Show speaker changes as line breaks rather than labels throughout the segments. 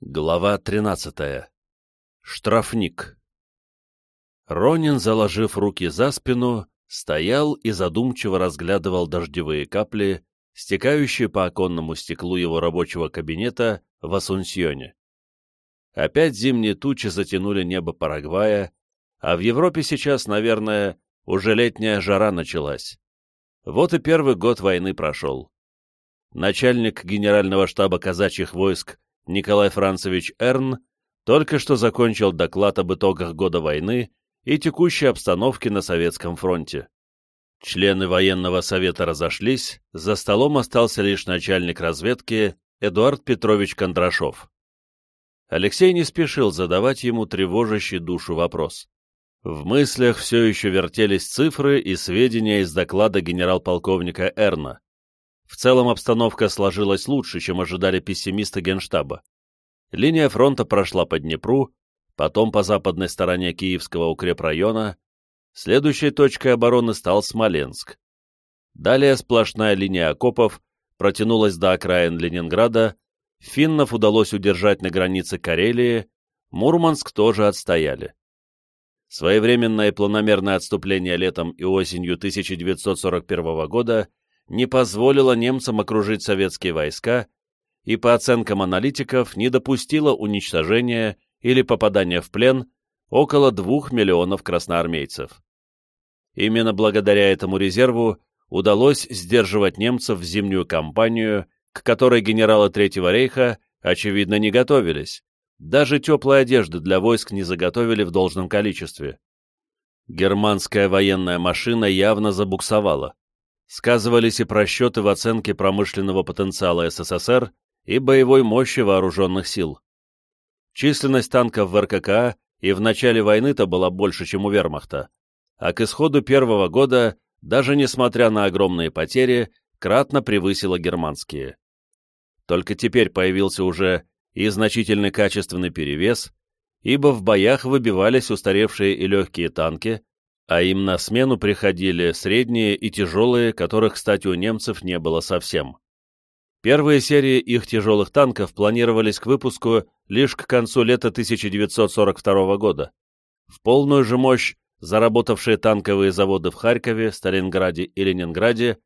Глава 13. Штрафник. Ронин, заложив руки за спину, стоял и задумчиво разглядывал дождевые капли, стекающие по оконному стеклу его рабочего кабинета в Асунсьоне. Опять зимние тучи затянули небо Парагвая, а в Европе сейчас, наверное, уже летняя жара началась. Вот и первый год войны прошел. Начальник генерального штаба казачьих войск Николай Францевич Эрн только что закончил доклад об итогах года войны и текущей обстановке на Советском фронте. Члены военного совета разошлись, за столом остался лишь начальник разведки Эдуард Петрович Кондрашов. Алексей не спешил задавать ему тревожащий душу вопрос. В мыслях все еще вертелись цифры и сведения из доклада генерал-полковника Эрна. В целом обстановка сложилась лучше, чем ожидали пессимисты Генштаба. Линия фронта прошла по Днепру, потом по западной стороне Киевского укрепрайона, следующей точкой обороны стал Смоленск. Далее сплошная линия окопов протянулась до окраин Ленинграда, финнов удалось удержать на границе Карелии, Мурманск тоже отстояли. Своевременное и планомерное отступление летом и осенью 1941 года не позволило немцам окружить советские войска и, по оценкам аналитиков, не допустило уничтожения или попадания в плен около двух миллионов красноармейцев. Именно благодаря этому резерву удалось сдерживать немцев в зимнюю кампанию, к которой генералы Третьего рейха, очевидно, не готовились. Даже теплой одежды для войск не заготовили в должном количестве. Германская военная машина явно забуксовала сказывались и просчеты в оценке промышленного потенциала СССР и боевой мощи вооруженных сил. Численность танков в РККА и в начале войны-то была больше, чем у вермахта, а к исходу первого года, даже несмотря на огромные потери, кратно превысила германские. Только теперь появился уже и значительный качественный перевес, ибо в боях выбивались устаревшие и легкие танки, а им на смену приходили средние и тяжелые, которых, кстати, у немцев не было совсем. Первые серии их тяжелых танков планировались к выпуску лишь к концу лета 1942 года. В полную же мощь заработавшие танковые заводы в Харькове, Сталинграде и Ленинграде,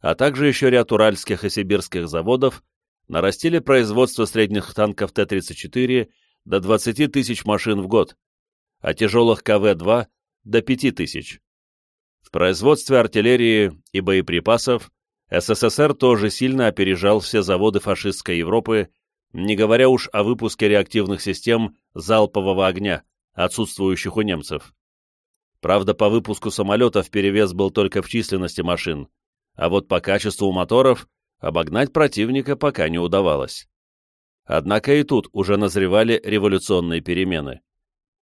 а также еще ряд уральских и сибирских заводов, нарастили производство средних танков Т-34 до 20 тысяч машин в год, а тяжелых КВ-2 до 5000. В производстве артиллерии и боеприпасов СССР тоже сильно опережал все заводы фашистской Европы, не говоря уж о выпуске реактивных систем залпового огня, отсутствующих у немцев. Правда, по выпуску самолетов перевес был только в численности машин, а вот по качеству моторов обогнать противника пока не удавалось. Однако и тут уже назревали революционные перемены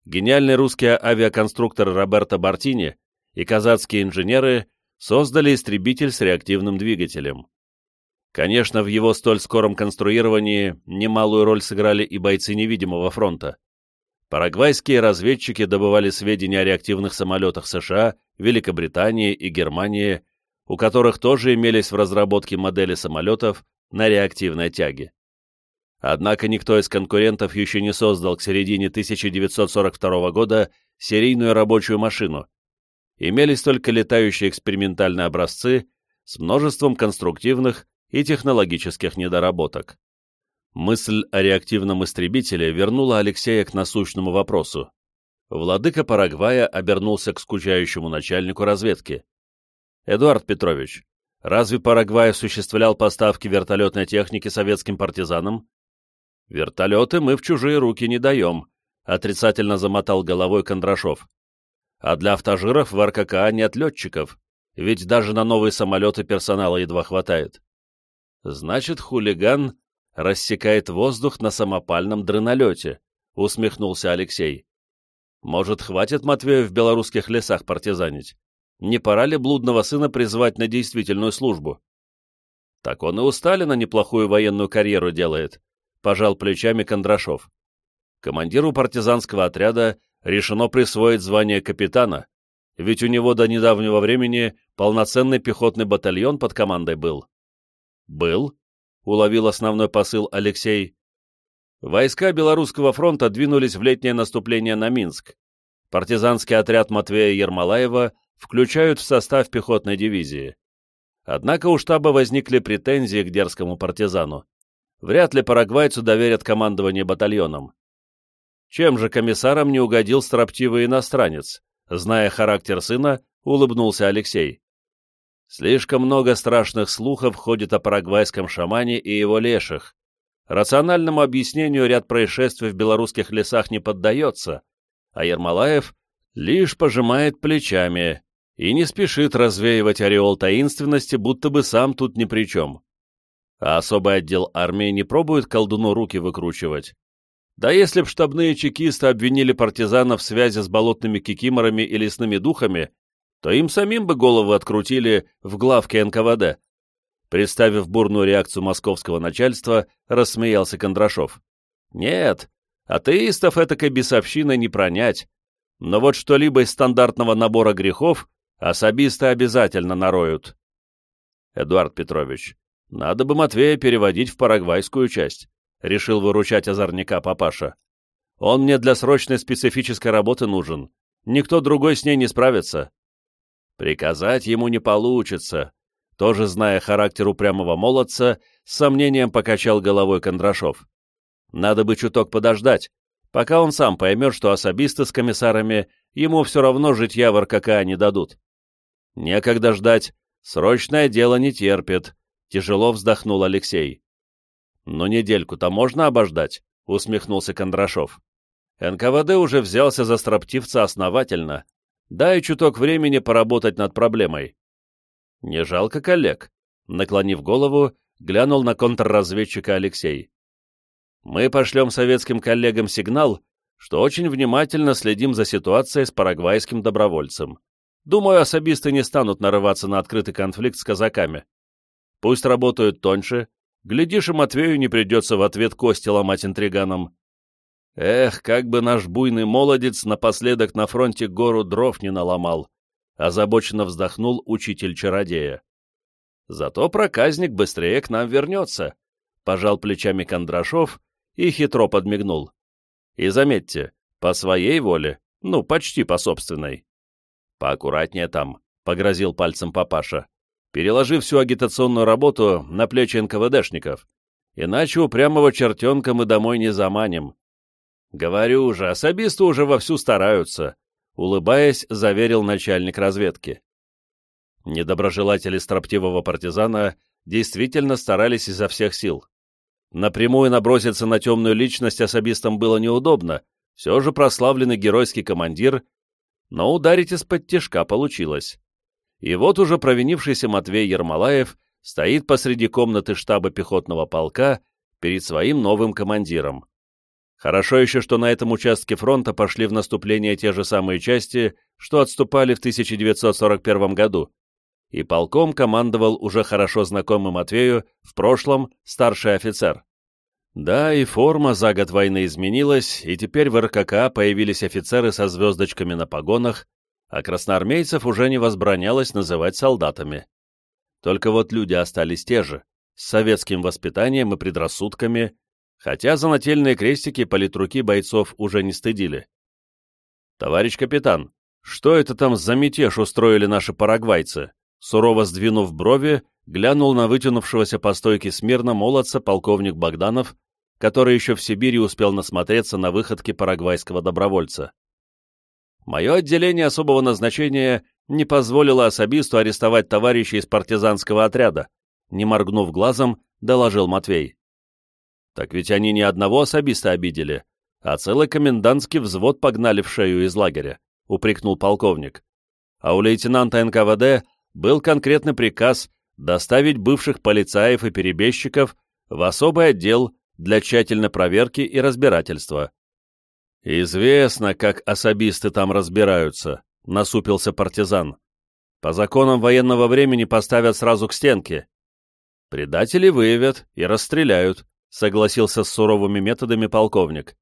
гениальный русский авиаконструктор Роберто Бартини и казацкие инженеры создали истребитель с реактивным двигателем. Конечно, в его столь скором конструировании немалую роль сыграли и бойцы невидимого фронта. Парагвайские разведчики добывали сведения о реактивных самолетах США, Великобритании и Германии, у которых тоже имелись в разработке модели самолетов на реактивной тяге. Однако никто из конкурентов еще не создал к середине 1942 года серийную рабочую машину. Имелись только летающие экспериментальные образцы с множеством конструктивных и технологических недоработок. Мысль о реактивном истребителе вернула Алексея к насущному вопросу. Владыка Парагвая обернулся к скучающему начальнику разведки. «Эдуард Петрович, разве Парагвай осуществлял поставки вертолетной техники советским партизанам?» «Вертолеты мы в чужие руки не даем», — отрицательно замотал головой Кондрашов. «А для автожиров в РККА нет летчиков, ведь даже на новые самолеты персонала едва хватает». «Значит, хулиган рассекает воздух на самопальном дренолете», — усмехнулся Алексей. «Может, хватит Матвею в белорусских лесах партизанить? Не пора ли блудного сына призвать на действительную службу?» «Так он и у Сталина неплохую военную карьеру делает», пожал плечами Кондрашов. Командиру партизанского отряда решено присвоить звание капитана, ведь у него до недавнего времени полноценный пехотный батальон под командой был. «Был», — уловил основной посыл Алексей. Войска Белорусского фронта двинулись в летнее наступление на Минск. Партизанский отряд Матвея Ермолаева включают в состав пехотной дивизии. Однако у штаба возникли претензии к дерзкому партизану. Вряд ли парагвайцу доверят командование батальоном. Чем же комиссарам не угодил строптивый иностранец? Зная характер сына, улыбнулся Алексей. Слишком много страшных слухов ходит о парагвайском шамане и его леших. Рациональному объяснению ряд происшествий в белорусских лесах не поддается, а Ермолаев лишь пожимает плечами и не спешит развеивать ореол таинственности, будто бы сам тут ни при чем. А особый отдел армии не пробует колдуну руки выкручивать. Да если б штабные чекисты обвинили партизанов в связи с болотными кикиморами и лесными духами, то им самим бы головы открутили в главке НКВД. Представив бурную реакцию московского начальства, рассмеялся Кондрашов. Нет, атеистов этакой бесовщиной не пронять, но вот что-либо из стандартного набора грехов особисты обязательно нароют. Эдуард Петрович, надо бы Матвея переводить в парагвайскую часть решил выручать озорника папаша. Он мне для срочной специфической работы нужен. Никто другой с ней не справится. Приказать ему не получится. Тоже зная характер упрямого молодца, с сомнением покачал головой Кондрашов. Надо бы чуток подождать, пока он сам поймет, что особисты с комиссарами ему все равно житья в РКК не дадут. Некогда ждать, срочное дело не терпит, тяжело вздохнул Алексей. «Но недельку-то можно обождать», — усмехнулся Кондрашов. «НКВД уже взялся за строптивца основательно. Дай чуток времени поработать над проблемой». «Не жалко коллег», — наклонив голову, глянул на контрразведчика Алексей. «Мы пошлем советским коллегам сигнал, что очень внимательно следим за ситуацией с парагвайским добровольцем. Думаю, особисты не станут нарываться на открытый конфликт с казаками. Пусть работают тоньше, Глядишь, и Матвею не придется в ответ кости ломать интриганам. Эх, как бы наш буйный молодец напоследок на фронте гору дров не наломал, озабоченно вздохнул учитель-чародея. Зато проказник быстрее к нам вернется, пожал плечами Кондрашов и хитро подмигнул. И заметьте, по своей воле, ну, почти по собственной. Поаккуратнее там, — погрозил пальцем папаша переложив всю агитационную работу на плечи НКВДшников. Иначе упрямого чертенка мы домой не заманим. Говорю же, особисты уже вовсю стараются, улыбаясь, заверил начальник разведки. Недоброжелатели строптивого партизана действительно старались изо всех сил. Напрямую наброситься на темную личность особистам было неудобно, все же прославленный геройский командир, но ударить из-под тяжка получилось. И вот уже провинившийся Матвей Ермолаев стоит посреди комнаты штаба пехотного полка перед своим новым командиром. Хорошо еще, что на этом участке фронта пошли в наступление те же самые части, что отступали в 1941 году, и полком командовал уже хорошо знакомый Матвею в прошлом старший офицер. Да, и форма за год войны изменилась, и теперь в РКК появились офицеры со звездочками на погонах, а красноармейцев уже не возбранялось называть солдатами. Только вот люди остались те же, с советским воспитанием и предрассудками, хотя за нательные крестики политруки бойцов уже не стыдили. «Товарищ капитан, что это там за мятеж устроили наши парагвайцы?» Сурово сдвинув брови, глянул на вытянувшегося по стойке смирно молодца полковник Богданов, который еще в Сибири успел насмотреться на выходки парагвайского добровольца. Мое отделение особого назначения не позволило особисту арестовать товарища из партизанского отряда, не моргнув глазом, доложил Матвей. Так ведь они не одного особиста обидели, а целый комендантский взвод погнали в шею из лагеря, упрекнул полковник. А у лейтенанта НКВД был конкретный приказ доставить бывших полицаев и перебежчиков в особый отдел для тщательной проверки и разбирательства. «Известно, как особисты там разбираются», — насупился партизан. «По законам военного времени поставят сразу к стенке. Предатели выявят и расстреляют», — согласился с суровыми методами полковник.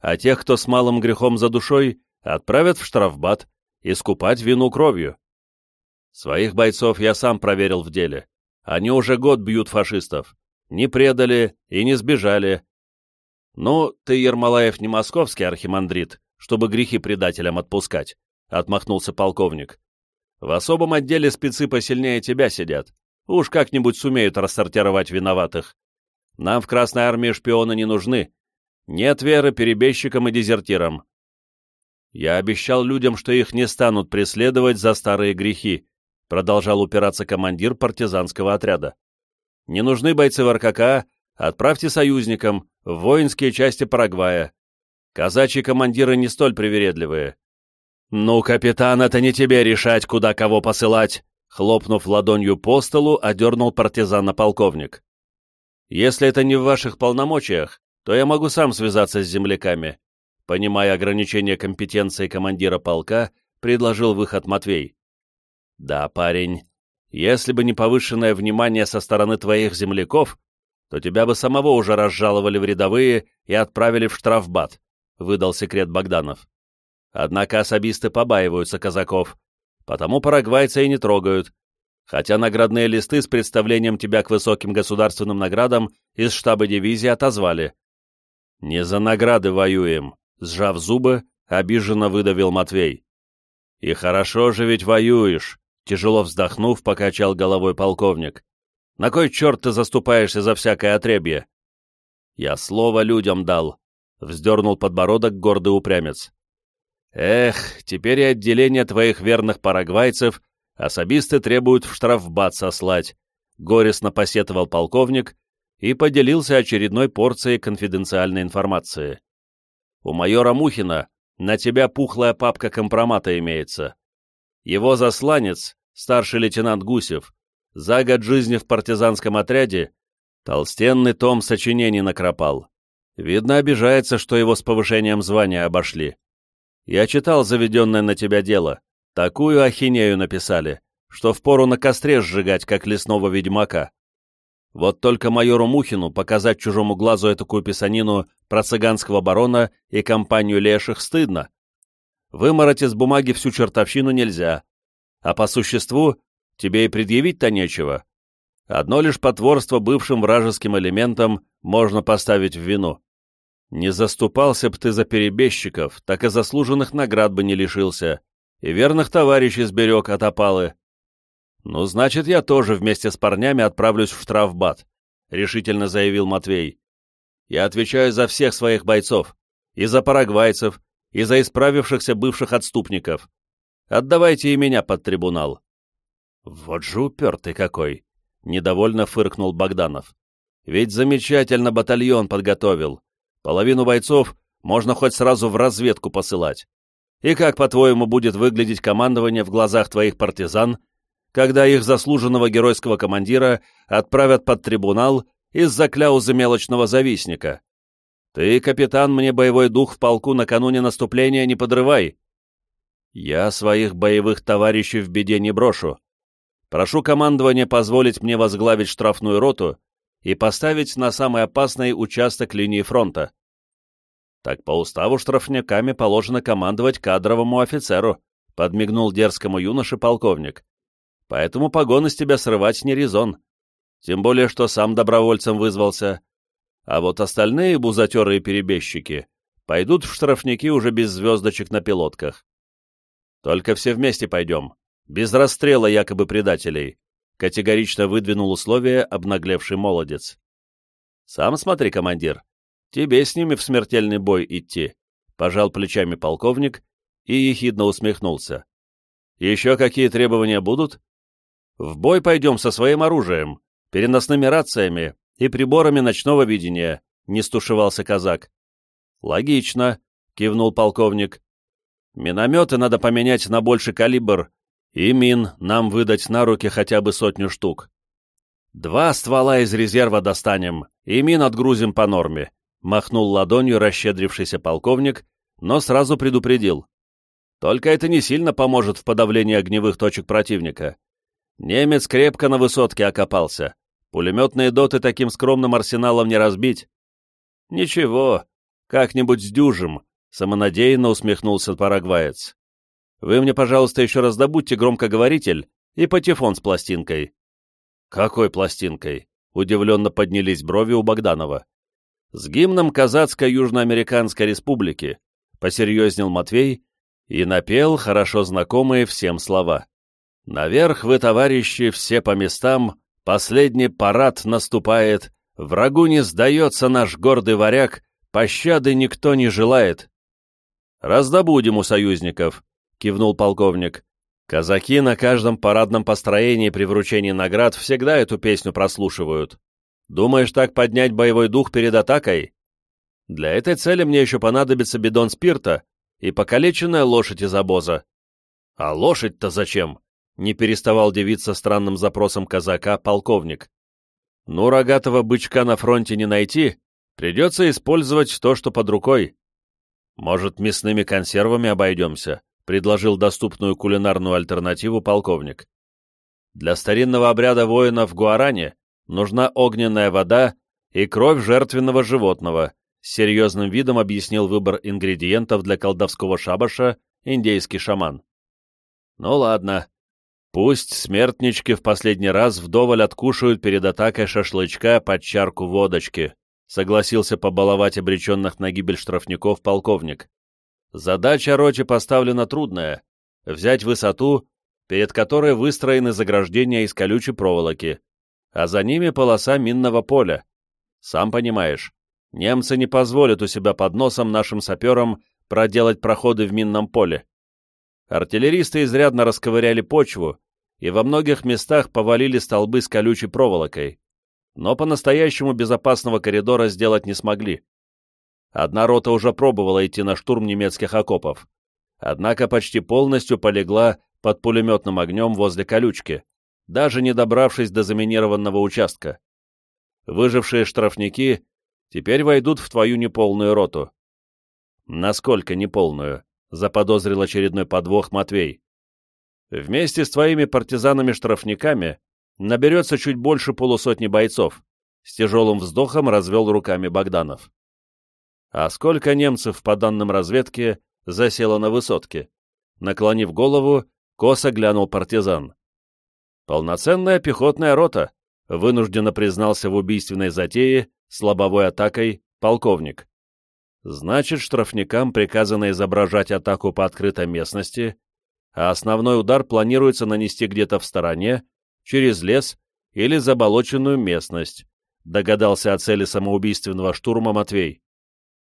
«А тех, кто с малым грехом за душой, отправят в штрафбат, искупать вину кровью. Своих бойцов я сам проверил в деле. Они уже год бьют фашистов. Не предали и не сбежали, «Ну, ты, Ермолаев, не московский архимандрит, чтобы грехи предателям отпускать», — отмахнулся полковник. «В особом отделе спецы посильнее тебя сидят. Уж как-нибудь сумеют рассортировать виноватых. Нам в Красной Армии шпионы не нужны. Нет веры перебежчикам и дезертирам. Я обещал людям, что их не станут преследовать за старые грехи, продолжал упираться командир партизанского отряда. Не нужны бойцы в РКК, отправьте союзникам воинские части Парагвая. Казачьи командиры не столь привередливые. «Ну, капитан, это не тебе решать, куда кого посылать!» Хлопнув ладонью по столу, одернул партизана полковник. «Если это не в ваших полномочиях, то я могу сам связаться с земляками», понимая ограничение компетенции командира полка, предложил выход Матвей. «Да, парень, если бы не повышенное внимание со стороны твоих земляков, то тебя бы самого уже разжаловали в рядовые и отправили в штрафбат», — выдал секрет Богданов. Однако особисты побаиваются казаков, потому парагвайцы и не трогают, хотя наградные листы с представлением тебя к высоким государственным наградам из штаба дивизии отозвали. «Не за награды воюем», — сжав зубы, обиженно выдавил Матвей. «И хорошо же ведь воюешь», — тяжело вздохнув, покачал головой полковник. «На кой черт ты заступаешься за всякое отребье?» «Я слово людям дал», — вздернул подбородок гордый упрямец. «Эх, теперь и отделение твоих верных парагвайцев особисты требуют в штрафбат сослать», — горестно посетовал полковник и поделился очередной порцией конфиденциальной информации. «У майора Мухина на тебя пухлая папка компромата имеется. Его засланец, старший лейтенант Гусев, за год жизни в партизанском отряде толстенный том сочинений накропал. Видно, обижается, что его с повышением звания обошли. Я читал заведенное на тебя дело. Такую ахинею написали, что впору на костре сжигать, как лесного ведьмака. Вот только майору Мухину показать чужому глазу такую писанину про цыганского барона и компанию леших стыдно. Вымороть из бумаги всю чертовщину нельзя. А по существу тебе и предъявить-то нечего. Одно лишь потворство бывшим вражеским элементам можно поставить в вину. Не заступался б ты за перебежчиков, так и заслуженных наград бы не лишился, и верных товарищей сберег от опалы. Ну, значит, я тоже вместе с парнями отправлюсь в штрафбат, — решительно заявил Матвей. Я отвечаю за всех своих бойцов, и за парагвайцев, и за исправившихся бывших отступников. Отдавайте и меня под трибунал. Вот же упертый какой! — недовольно фыркнул Богданов. Ведь замечательно батальон подготовил. Половину бойцов можно хоть сразу в разведку посылать. И как, по-твоему, будет выглядеть командование в глазах твоих партизан, когда их заслуженного геройского командира отправят под трибунал из-за кляузы мелочного завистника? Ты, капитан, мне боевой дух в полку накануне наступления не подрывай. Я своих боевых товарищей в беде не брошу. Прошу командование позволить мне возглавить штрафную роту и поставить на самый опасный участок линии фронта. Так по уставу штрафниками положено командовать кадровому офицеру, подмигнул дерзкому юноше полковник. Поэтому погоны с тебя срывать не резон. Тем более, что сам добровольцем вызвался. А вот остальные бузатеры и перебежчики пойдут в штрафники уже без звездочек на пилотках. Только все вместе пойдем, без расстрела якобы предателей, Категорично выдвинул условие обнаглевший молодец. «Сам смотри, командир, тебе с ними в смертельный бой идти», — пожал плечами полковник и ехидно усмехнулся. «Еще какие требования будут?» «В бой пойдем со своим оружием, переносными рациями и приборами ночного видения», — не стушевался казак. «Логично», — кивнул полковник. «Минометы надо поменять на больший калибр и мин нам выдать на руки хотя бы сотню штук. Два ствола из резерва достанем, и мин отгрузим по норме, махнул ладонью расщедрившийся полковник, но сразу предупредил. Только это не сильно поможет в подавлении огневых точек противника. Немец крепко на высотке окопался. Пулеметные доты таким скромным арсеналом не разбить. Ничего, как-нибудь сдюжим, самонадеянно усмехнулся парагваец. Вы мне, пожалуйста, еще раз добудьте громкоговоритель и патефон с пластинкой». «Какой пластинкой?» — удивленно поднялись брови у Богданова. С гимном Казацкой Южноамериканской Республики, посерьезнел Матвей и напел хорошо знакомые всем слова. «Наверх вы, товарищи, все по местам, последний парад наступает, врагу не сдается наш гордый варяг, пощады никто не желает». «Раздобудем у союзников», — кивнул полковник. «Казаки на каждом парадном построении при вручении наград всегда эту песню прослушивают. Думаешь так поднять боевой дух перед атакой? Для этой цели мне еще понадобится бидон спирта и покалеченная лошадь из обоза. А лошадь-то зачем? Не переставал дивиться странным запросом казака полковник. Ну, рогатого бычка на фронте не найти, придется использовать то, что под рукой. Может, мясными консервами обойдемся, предложил доступную кулинарную альтернативу полковник. Для старинного обряда воина в Гуаране нужна огненная вода и кровь жертвенного животного, с серьезным видом объяснил выбор ингредиентов для колдовского шабаша индейский шаман. Ну ладно, пусть смертнички в последний раз вдоволь откушают перед атакой шашлычка под чарку водочки, согласился побаловать обреченных на гибель штрафников полковник. Задача роте поставлена трудная — взять высоту, перед которой выстроены заграждения из колючей проволоки, а за ними полоса минного поля. Сам понимаешь, Немцы не позволят у себя под носом нашим саперам проделать проходы в минном поле. Артиллеристы изрядно расковыряли почву и во многих местах повалили столбы с колючей проволокой, но по-настоящему безопасного коридора сделать не смогли. Одна рота уже пробовала идти на штурм немецких окопов, однако почти полностью полегла под пулеметным огнем возле колючки, даже не добравшись до заминированного участка. Выжившие штрафники теперь войдут в твою неполную роту». «Насколько неполную?» — заподозрил очередной подвох Матвей. «Вместе с твоими партизанами-штрафниками наберется чуть больше полусотни бойцов», — с тяжелым вздохом развел руками Богданов. «А сколько немцев, по данным разведки, засело на высотке?» Наклонив голову, косо глянул партизан. «Полноценная пехотная рота», — вынужденно признался в убийственной затее с лобовой атакой полковник. Значит, штрафникам приказано изображать атаку по открытой местности, а основной удар планируется нанести где-то в стороне, через лес или заболоченную местность, догадался о цели самоубийственного штурма Матвей.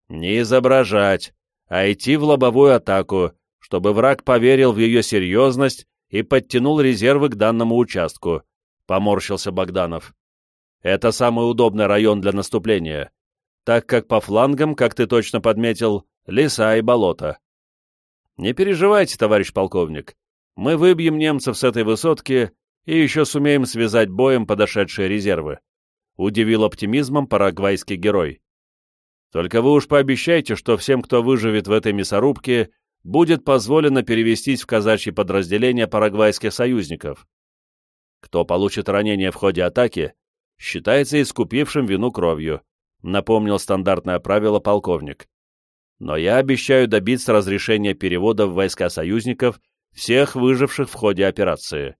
Не изображать, а идти в лобовую атаку, чтобы враг поверил в ее серьезность и подтянул резервы к данному участку, поморщился Богданов. Это самый удобный район для наступления, так как по флангам, как ты точно подметил, леса и болота. Не переживайте, товарищ полковник, мы выбьем немцев с этой высотки и еще сумеем связать боем подошедшие резервы. Удивил оптимизмом парагвайский герой. Только вы уж пообещайте, что всем, кто выживет в этой мясорубке, будет позволено перевестись в казачьи подразделения парагвайских союзников. Кто получит ранение в ходе атаки, считается искупившим вину кровью, напомнил стандартное правило полковник. Но я обещаю добиться разрешения перевода в войска союзников всех выживших в ходе операции.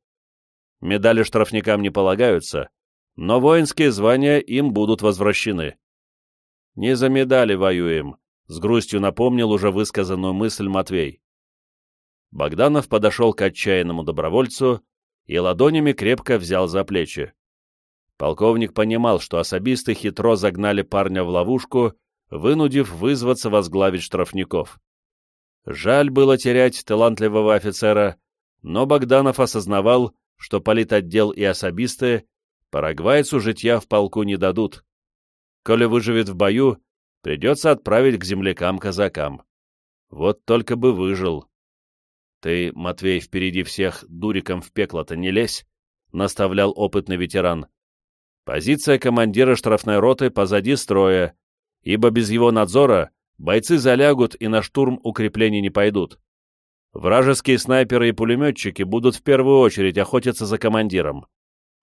Медали штрафникам не полагаются, но воинские звания им будут возвращены. Не за медали воюем, с грустью напомнил уже высказанную мысль Матвей. Богданов подошел к отчаянному добровольцу и ладонями крепко взял за плечи. Полковник понимал, что особисты хитро загнали парня в ловушку, вынудив вызваться возглавить штрафников. Жаль было терять талантливого офицера, но Богданов осознавал, что политотдел и особисты парагвайцу житья в полку не дадут. Коли выживет в бою, придется отправить к землякам-казакам. Вот только бы выжил. Ты, Матвей, впереди всех дуриком в пекло-то не лезь, наставлял опытный ветеран. Позиция командира штрафной роты позади строя, ибо без его надзора бойцы залягут и на штурм укреплений не пойдут. Вражеские снайперы и пулеметчики будут в первую очередь охотиться за командиром.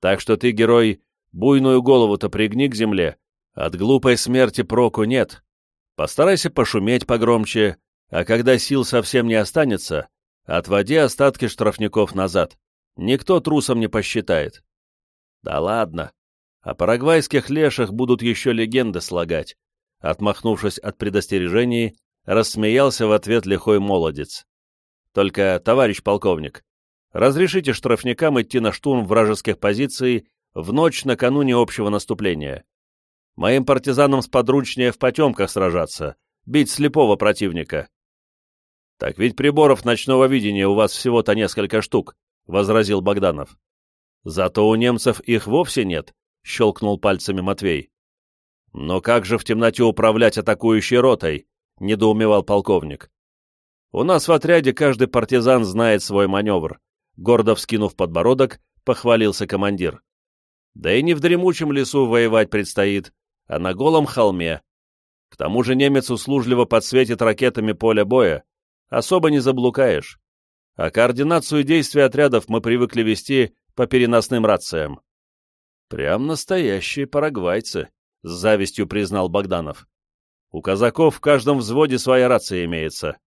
Так что ты, герой, буйную голову-то пригни к земле, от глупой смерти проку нет. Постарайся пошуметь погромче, а когда сил совсем не останется, отводи остатки штрафников назад. Никто трусом не посчитает. Да ладно, о парагвайских лешах будут еще легенды слагать. отмахнувшись от предостережений, рассмеялся в ответ лихой молодец. Только, товарищ полковник, разрешите штрафникам идти на штурм вражеских позиций в ночь накануне общего наступления. Моим партизанам сподручнее в потемках сражаться, бить слепого противника. Так ведь приборов ночного видения у вас всего-то несколько штук, — возразил Богданов. Зато у немцев их вовсе нет, — щелкнул пальцами Матвей. Но как же в темноте управлять атакующей ротой? — недоумевал полковник. У нас в отряде каждый партизан знает свой маневр. Гордо вскинув подбородок, похвалился командир. Да и не в дремучем лесу воевать предстоит, а на голом холме. К тому же немец услужливо подсветит ракетами поле боя. Особо не заблукаешь. А координацию действий отрядов мы привыкли вести по переносным рациям. Прям настоящие парагвайцы, с завистью признал Богданов. У казаков в каждом взводе своя рация имеется.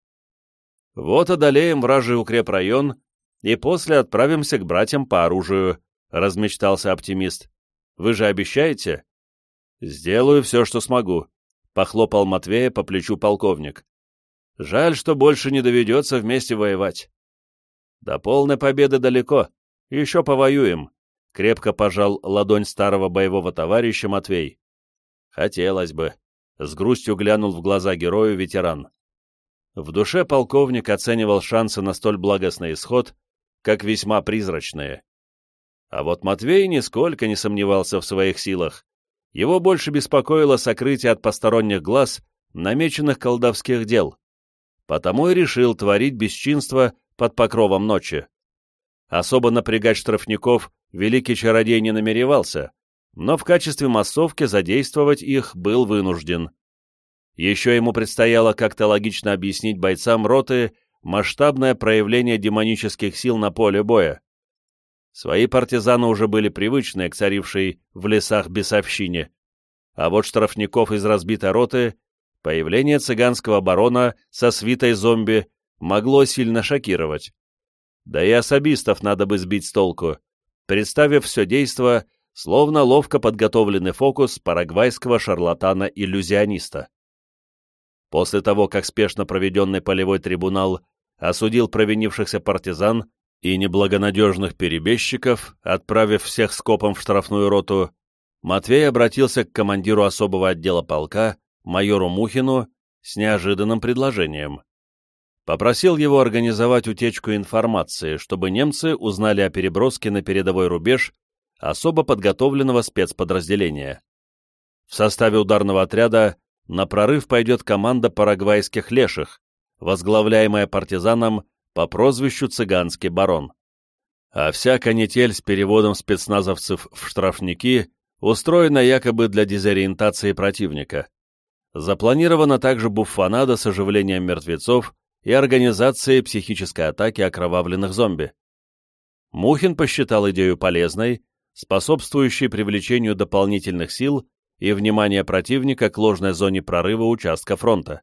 Вот одолеем вражий укрепрайон и после отправимся к братьям по оружию, размечтался оптимист. Вы же обещаете? Сделаю все, что смогу, похлопал Матвея по плечу полковник. Жаль, что больше не доведется вместе воевать. До полной победы далеко, еще повоюем, крепко пожал ладонь старого боевого товарища Матвей. Хотелось бы. С грустью глянул в глаза герою ветеран. В душе полковник оценивал шансы на столь благостный исход, как весьма призрачные. А вот Матвей нисколько не сомневался в своих силах. Его больше беспокоило сокрытие от посторонних глаз намеченных колдовских дел. Потому и решил творить бесчинство под покровом ночи. Особо напрягать штрафников великий чародей не намеревался, но в качестве массовки задействовать их был вынужден. Еще ему предстояло как-то логично объяснить бойцам роты масштабное проявление демонических сил на поле боя. Свои партизаны уже были привычны к царившей в лесах бесовщине, а вот штрафников из разбитой роты появление цыганского барона со свитой зомби могло сильно шокировать. Да и особистов надо бы сбить с толку, представив все действо, словно ловко подготовленный фокус парагвайского шарлатана-иллюзиониста. После того, как спешно проведенный полевой трибунал осудил провинившихся партизан и неблагонадежных перебежчиков, отправив всех скопом в штрафную роту, Матвей обратился к командиру особого отдела полка, майору Мухину, с неожиданным предложением. Попросил его организовать утечку информации, чтобы немцы узнали о переброске на передовой рубеж особо подготовленного спецподразделения. В составе ударного отряда на прорыв пойдет команда парагвайских леших, возглавляемая партизаном по прозвищу «Цыганский барон». А вся канитель с переводом спецназовцев в штрафники устроена якобы для дезориентации противника. Запланирована также буфанада с оживлением мертвецов и организацией психической атаки окровавленных зомби. Мухин посчитал идею полезной, способствующей привлечению дополнительных сил и внимание противника к ложной зоне прорыва участка фронта.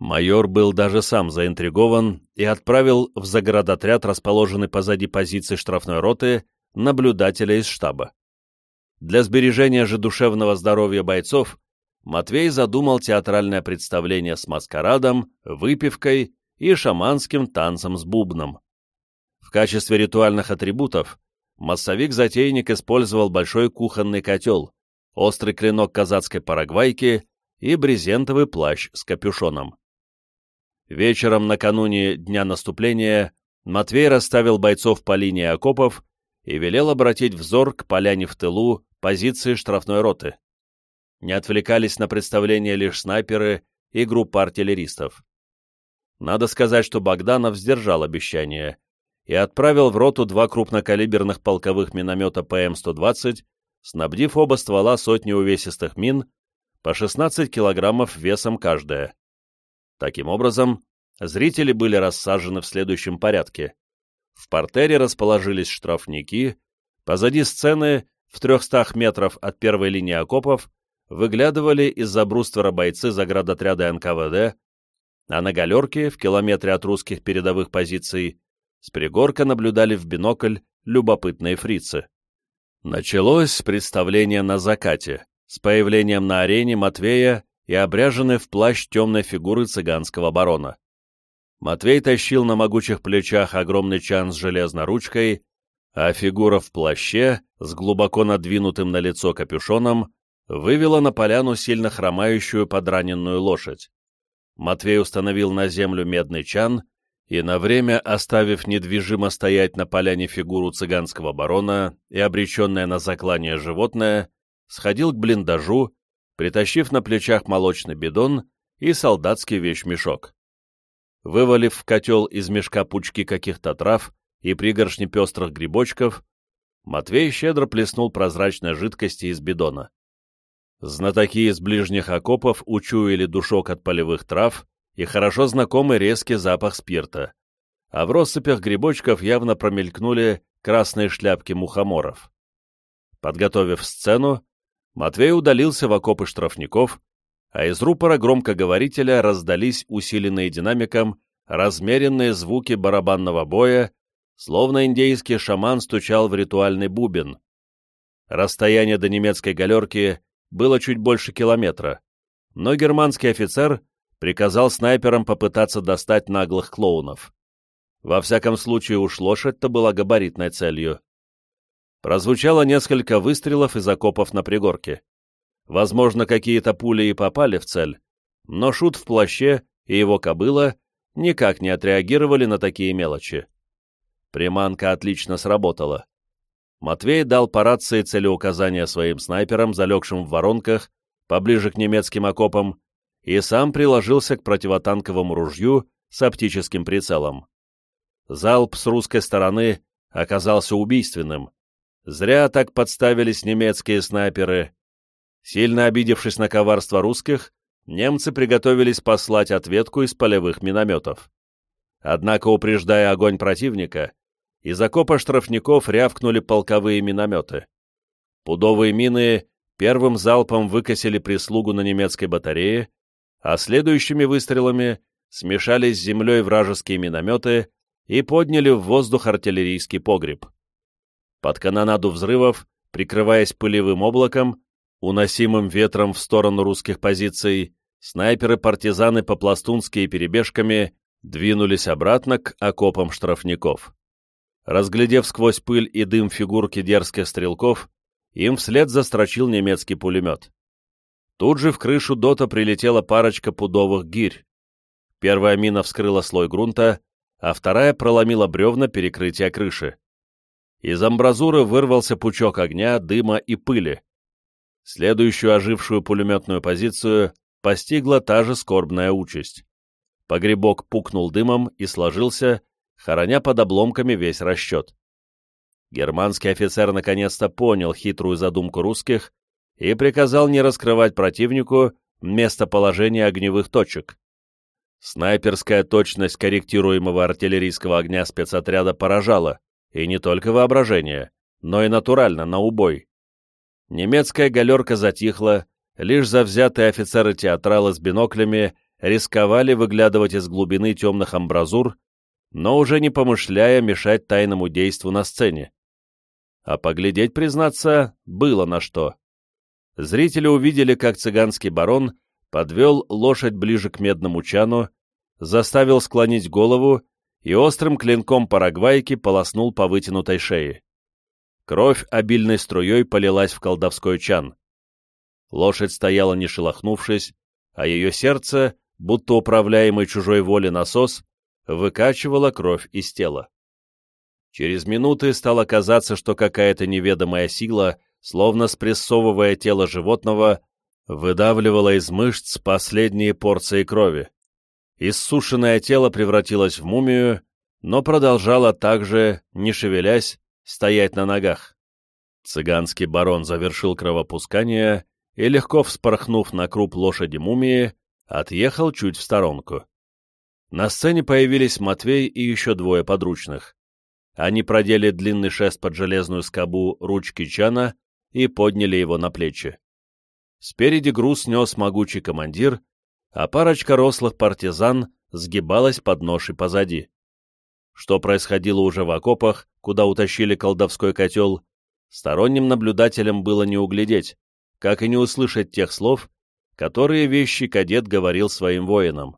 Майор был даже сам заинтригован и отправил в заградотряд, расположенный позади позиции штрафной роты, наблюдателя из штаба. Для сбережения же душевного здоровья бойцов Матвей задумал театральное представление с маскарадом, выпивкой и шаманским танцем с бубном. В качестве ритуальных атрибутов массовик-затейник использовал большой кухонный котел, острый клинок казацкой парагвайки и брезентовый плащ с капюшоном. Вечером накануне дня наступления Матвей расставил бойцов по линии окопов и велел обратить взор к поляне в тылу позиции штрафной роты. Не отвлекались на представление лишь снайперы и группа артиллеристов. Надо сказать, что Богданов сдержал обещание и отправил в роту два крупнокалиберных полковых миномета ПМ-120 снабдив оба ствола сотни увесистых мин, по 16 килограммов весом каждая. Таким образом, зрители были рассажены в следующем порядке. В портере расположились штрафники, позади сцены, в 300 метров от первой линии окопов, выглядывали из-за бруствера бойцы заградотряда НКВД, а на галерке, в километре от русских передовых позиций, с пригорка наблюдали в бинокль любопытные фрицы. Началось представление на закате, с появлением на арене Матвея и обряженной в плащ темной фигуры цыганского барона. Матвей тащил на могучих плечах огромный чан с железной ручкой, а фигура в плаще, с глубоко надвинутым на лицо капюшоном, вывела на поляну сильно хромающую подраненную лошадь. Матвей установил на землю медный чан и, на время оставив недвижимо стоять на поляне фигуру цыганского барона и обреченное на заклание животное, сходил к блиндажу, притащив на плечах молочный бидон и солдатский вещмешок. Вывалив в котел из мешка пучки каких-то трав и пригоршни пестрых грибочков, Матвей щедро плеснул прозрачной жидкости из бидона. Знатоки из ближних окопов учуяли душок от полевых трав и хорошо знакомый резкий запах спирта, а в россыпях грибочков явно промелькнули красные шляпки мухоморов. Подготовив сцену, Матвей удалился в окопы штрафников, а из рупора громкоговорителя раздались усиленные динамиком размеренные звуки барабанного боя, словно индейский шаман стучал в ритуальный бубен. Расстояние до немецкой галерки было чуть больше километра, но германский офицер приказал снайперам попытаться достать наглых клоунов. Во всяком случае уж лошадь-то была габаритной целью. Прозвучало несколько выстрелов из окопов на пригорке. Возможно, какие-то пули и попали в цель, но Шут в плаще и его кобыла никак не отреагировали на такие мелочи. Приманка отлично сработала. Матвей дал по рации целеуказания своим снайперам, залегшим в воронках, поближе к немецким окопам, и сам приложился к противотанковому ружью с оптическим прицелом. Залп с русской стороны оказался убийственным. Зря так подставились немецкие снайперы, Сильно обидевшись на коварство русских, немцы приготовились послать ответку из полевых минометов. Однако, упреждая огонь противника, из окопа штрафников рявкнули полковые минометы. Пудовые мины первым залпом выкосили прислугу на немецкой батарее, а следующими выстрелами смешались с землей вражеские минометы и подняли в воздух артиллерийский погреб. Под канонаду взрывов, прикрываясь пылевым облаком, уносимым ветром в сторону русских позиций, снайперы-партизаны по-пластунски перебежками двинулись обратно к окопам штрафников. Разглядев сквозь пыль и дым фигурки дерзких стрелков, им вслед застрочил немецкий пулемет. Тут же в крышу дота прилетела парочка пудовых гирь. Первая мина вскрыла слой грунта, а вторая проломила бревна перекрытия крыши. Из амбразуры вырвался пучок огня, дыма и пыли. Следующую ожившую пулеметную позицию постигла та же скорбная участь. Погребок пукнул дымом и сложился, хороня под обломками весь расчет. Германский офицер наконец-то понял хитрую задумку русских и приказал не раскрывать противнику местоположение огневых точек. Снайперская точность корректируемого артиллерийского огня спецотряда поражала, и не только воображение, но и натурально, на убой. Немецкая галерка затихла, лишь завзятые офицеры-театралы с биноклями рисковали выглядывать из глубины темных амбразур, но уже не помышляя мешать тайному действу на сцене. А поглядеть, признаться, было на что. Зрители увидели, как цыганский барон подвел лошадь ближе к медному чану, заставил склонить голову и острым клинком парагвайки полоснул по вытянутой шее. Кровь обильной струей полилась в колдовской чан. Лошадь стояла не шелохнувшись, а ее сердце, будто управляемый чужой волей насос, выкачивало кровь из тела. Через минуты стало казаться, что какая-то неведомая сила, словно спрессовывая тело животного, выдавливала из мышц последние порции крови. Иссушенное тело превратилось в мумию, но продолжало также, не шевелясь, стоять на ногах. Цыганский барон завершил кровопускание и, легко вспорхнув на круп лошади мумии, отъехал чуть в сторонку. На сцене появились Матвей и еще двое подручных. Они продели длинный шест под железную скобу ручки чана и подняли его на плечи. Спереди груз нес могучий командир, а парочка рослых партизан сгибалась под ношей позади. Что происходило уже в окопах, куда утащили колдовской котел, сторонним наблюдателям было не углядеть, как и не услышать тех слов, которые вещи кадет говорил своим воинам.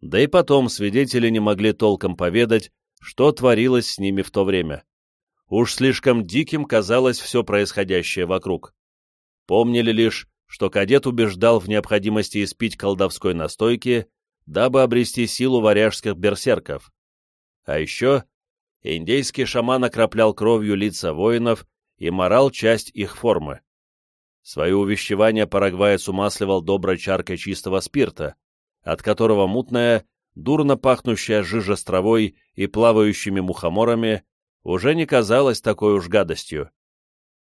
Да и потом свидетели не могли толком поведать, что творилось с ними в то время. Уж слишком диким казалось все происходящее вокруг. Помнили лишь, что кадет убеждал в необходимости испить колдовской настойки, дабы обрести силу варяжских берсерков. А еще индейский шаман окроплял кровью лица воинов и морал часть их формы. Свое увещевание парагваец умасливал доброй чаркой чистого спирта, от которого мутная, дурно пахнущая жижа с травой и плавающими мухоморами уже не казалась такой уж гадостью.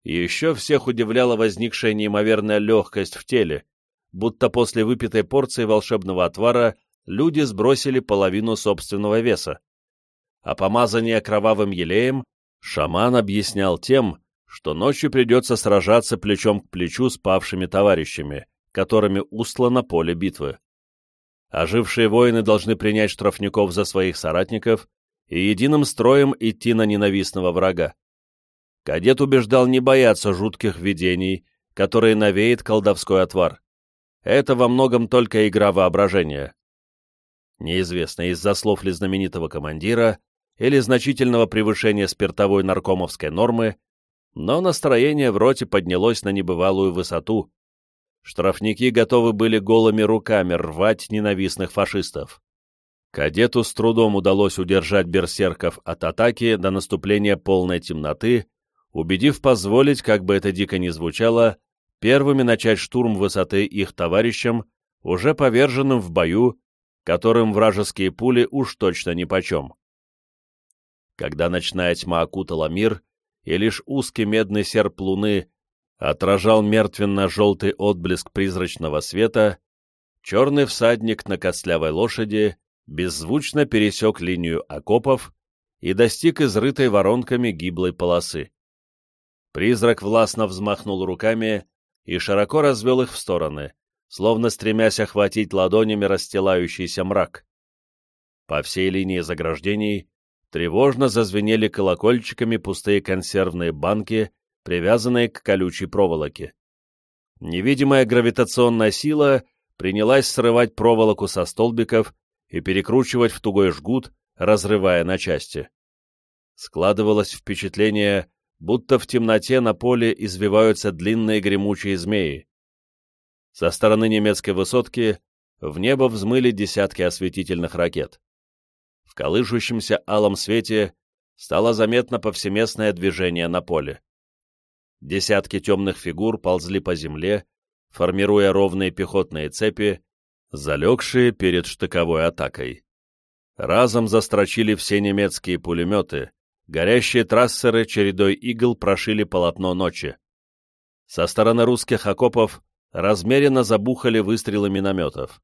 Еще всех удивляла возникшая неимоверная легкость в теле, будто после выпитой порции волшебного отвара люди сбросили половину собственного веса. А помазание кровавым елеем шаман объяснял тем, что ночью придется сражаться плечом к плечу с павшими товарищами, которыми устлано поле битвы. Ожившие воины должны принять штрафников за своих соратников и единым строем идти на ненавистного врага. Кадет убеждал не бояться жутких видений, которые навеет колдовской отвар. Это во многом только игра воображения. Неизвестно, из-за слов ли знаменитого командира или значительного превышения спиртовой наркомовской нормы, но настроение в роте поднялось на небывалую высоту. Штрафники готовы были голыми руками рвать ненавистных фашистов. Кадету с трудом удалось удержать берсерков от атаки до наступления полной темноты, убедив позволить, как бы это дико ни звучало, первыми начать штурм высоты их товарищам, уже поверженным в бою, которым вражеские пули уж точно нипочем. Когда ночная тьма окутала мир, и лишь узкий медный серп луны отражал мертвенно-желтый отблеск призрачного света, черный всадник на костлявой лошади беззвучно пересек линию окопов и достиг изрытой воронками гиблой полосы. Призрак властно взмахнул руками и широко развел их в стороны, словно стремясь охватить ладонями расстилающийся мрак. По всей линии заграждений Тревожно зазвенели колокольчиками пустые консервные банки, привязанные к колючей проволоке. Невидимая гравитационная сила принялась срывать проволоку со столбиков и перекручивать в тугой жгут, разрывая на части. Складывалось впечатление, будто в темноте на поле извиваются длинные гремучие змеи. Со стороны немецкой высотки в небо взмыли десятки осветительных ракет в колышущемся алом свете стало заметно повсеместное движение на поле. Десятки темных фигур ползли по земле, формируя ровные пехотные цепи, залегшие перед штыковой атакой. Разом застрочили все немецкие пулеметы, горящие трассеры чередой игл прошили полотно ночи. Со стороны русских окопов размеренно забухали выстрелы минометов.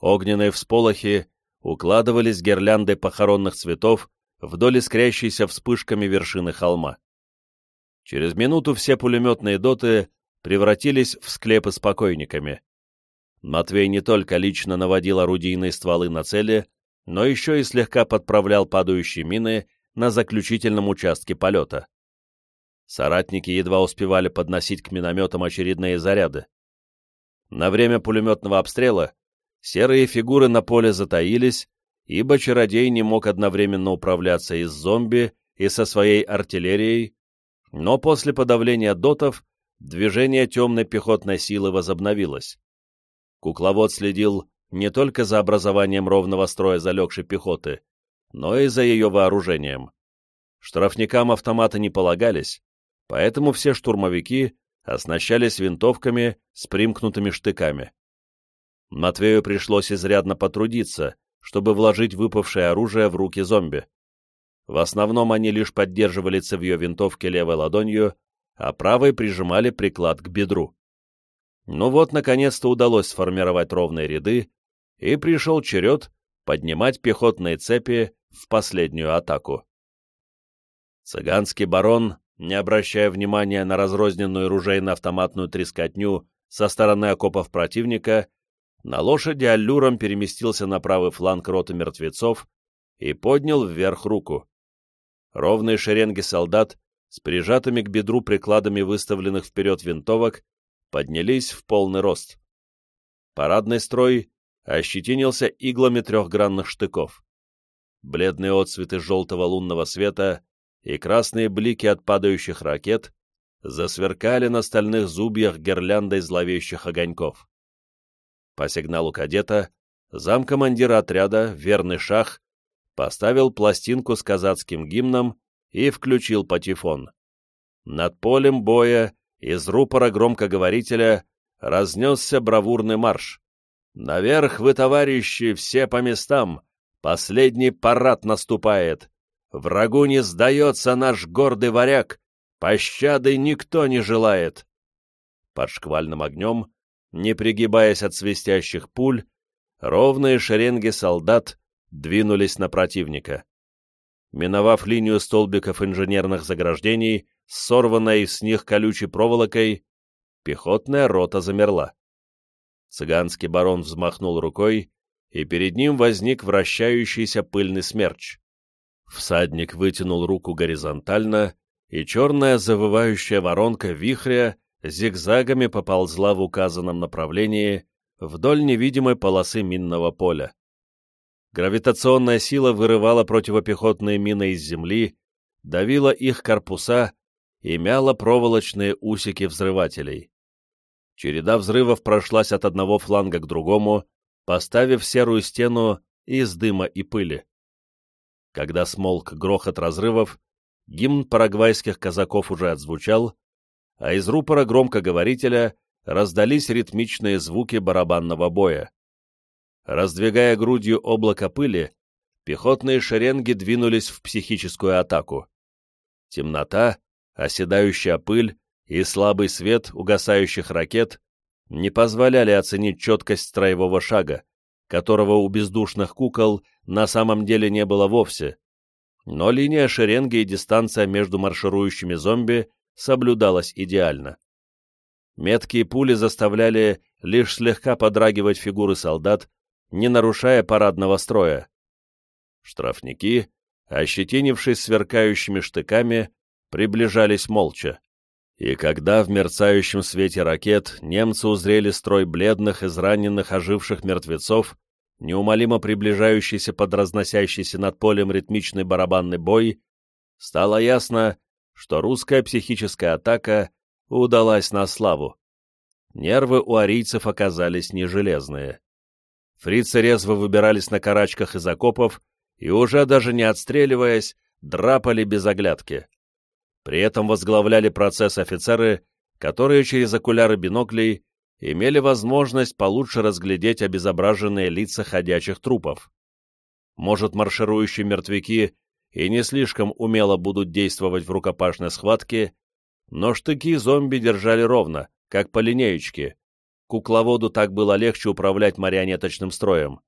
Огненные всполохи укладывались гирлянды похоронных цветов вдоль искрящейся вспышками вершины холма. Через минуту все пулеметные доты превратились в склепы с покойниками. Матвей не только лично наводил орудийные стволы на цели, но еще и слегка подправлял падающие мины на заключительном участке полета. Соратники едва успевали подносить к минометам очередные заряды. На время пулеметного обстрела серые фигуры на поле затаились, ибо чародей не мог одновременно управляться и с зомби, и со своей артиллерией, но после подавления дотов движение темной пехотной силы возобновилось. Кукловод следил не только за образованием ровного строя залегшей пехоты, но и за ее вооружением. Штрафникам автоматы не полагались, поэтому все штурмовики оснащались винтовками с примкнутыми штыками. Матвею пришлось изрядно потрудиться, чтобы вложить выпавшее оружие в руки зомби. В основном они лишь поддерживали цевье винтовки левой ладонью, а правой прижимали приклад к бедру. Ну вот, наконец-то удалось сформировать ровные ряды, и пришел черед поднимать пехотные цепи в последнюю атаку. Цыганский барон, не обращая внимания на разрозненную ружейно-автоматную трескотню со стороны окопов противника, на лошади аллюром переместился на правый фланг роты мертвецов и поднял вверх руку. Ровные шеренги солдат с прижатыми к бедру прикладами выставленных вперед винтовок поднялись в полный рост. Парадный строй ощетинился иглами трехгранных штыков. Бледные отцветы желтого лунного света и красные блики от падающих ракет засверкали на стальных зубьях гирляндой зловещих огоньков. По сигналу кадета замкомандира отряда, верный шах, поставил пластинку с казацким гимном и включил патефон. Над полем боя из рупора громкоговорителя разнесся бравурный марш. «Наверх вы, товарищи, все по местам! Последний парад наступает! Врагу не сдается наш гордый варяг! Пощады никто не желает!» Под шквальным огнем, не пригибаясь от свистящих пуль, ровные шеренги солдат двинулись на противника. Миновав линию столбиков инженерных заграждений, сорванной с них колючей проволокой, пехотная рота замерла. Цыганский барон взмахнул рукой, и перед ним возник вращающийся пыльный смерч. Всадник вытянул руку горизонтально, и черная завывающая воронка вихря зигзагами поползла в указанном направлении вдоль невидимой полосы минного поля. Гравитационная сила вырывала противопехотные мины из земли, давила их корпуса и мяла проволочные усики взрывателей. Череда взрывов прошлась от одного фланга к другому, поставив серую стену из дыма и пыли. Когда смолк грохот разрывов, гимн парагвайских казаков уже отзвучал, а из рупора громкоговорителя раздались ритмичные звуки барабанного боя. Раздвигая грудью облако пыли, пехотные шеренги двинулись в психическую атаку. Темнота, оседающая пыль и слабый свет угасающих ракет не позволяли оценить четкость строевого шага, которого у бездушных кукол на самом деле не было вовсе, но линия шеренги и дистанция между марширующими зомби соблюдалась идеально. Меткие пули заставляли лишь слегка подрагивать фигуры солдат, не нарушая парадного строя. Штрафники, ощетинившись сверкающими штыками, приближались молча. И когда в мерцающем свете ракет немцы узрели строй бледных, израненных, оживших мертвецов, неумолимо приближающийся под разносящийся над полем ритмичный барабанный бой, стало ясно, что русская психическая атака удалась на славу. Нервы у арийцев оказались не железные. Фрицы резво выбирались на карачках из окопов и, уже даже не отстреливаясь, драпали без оглядки. При этом возглавляли процесс офицеры, которые через окуляры биноклей имели возможность получше разглядеть обезображенные лица ходячих трупов. Может, марширующие мертвяки и не слишком умело будут действовать в рукопашной схватке, но штыки зомби держали ровно, как по линеечке, Кукловоду так было легче управлять марионеточным строем.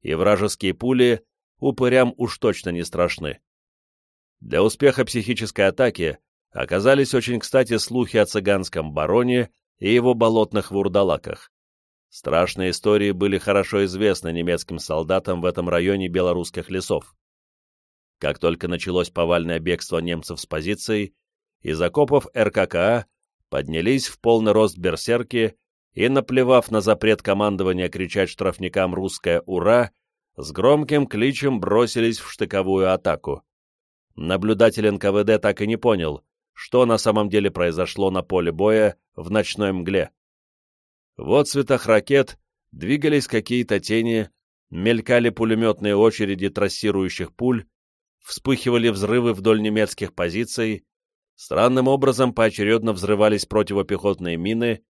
И вражеские пули упырям уж точно не страшны. Для успеха психической атаки оказались очень кстати слухи о цыганском бароне и его болотных вурдалаках. Страшные истории были хорошо известны немецким солдатам в этом районе белорусских лесов. Как только началось повальное бегство немцев с позиций, из окопов РККА поднялись в полный рост берсерки и, наплевав на запрет командования кричать штрафникам «Русское ура!», с громким кличем бросились в штыковую атаку. Наблюдатель НКВД так и не понял, что на самом деле произошло на поле боя в ночной мгле. В отцветах ракет двигались какие-то тени, мелькали пулеметные очереди трассирующих пуль, вспыхивали взрывы вдоль немецких позиций, странным образом поочередно взрывались противопехотные мины,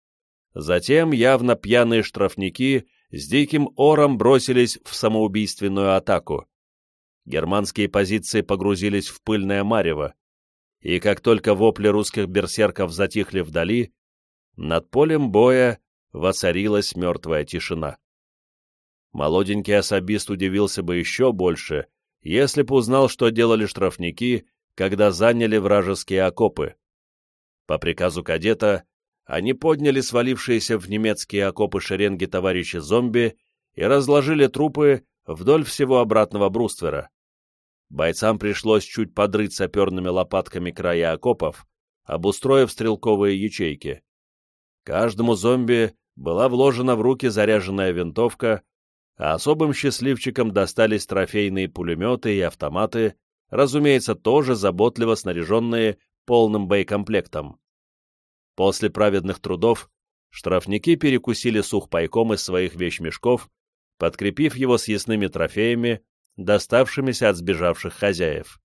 Затем явно пьяные штрафники с диким ором бросились в самоубийственную атаку. Германские позиции погрузились в пыльное марево, и как только вопли русских берсерков затихли вдали, над полем боя воцарилась мертвая тишина. Молоденький особист удивился бы еще больше, если бы узнал, что делали штрафники, когда заняли вражеские окопы. По приказу кадета они подняли свалившиеся в немецкие окопы шеренги товарищи зомби и разложили трупы вдоль всего обратного бруствера. Бойцам пришлось чуть подрыть саперными лопатками края окопов, обустроив стрелковые ячейки. Каждому зомби была вложена в руки заряженная винтовка, а особым счастливчикам достались трофейные пулеметы и автоматы, разумеется, тоже заботливо снаряженные полным боекомплектом. После праведных трудов штрафники перекусили сухпайком из своих вещмешков, подкрепив его съестными трофеями, доставшимися от сбежавших хозяев.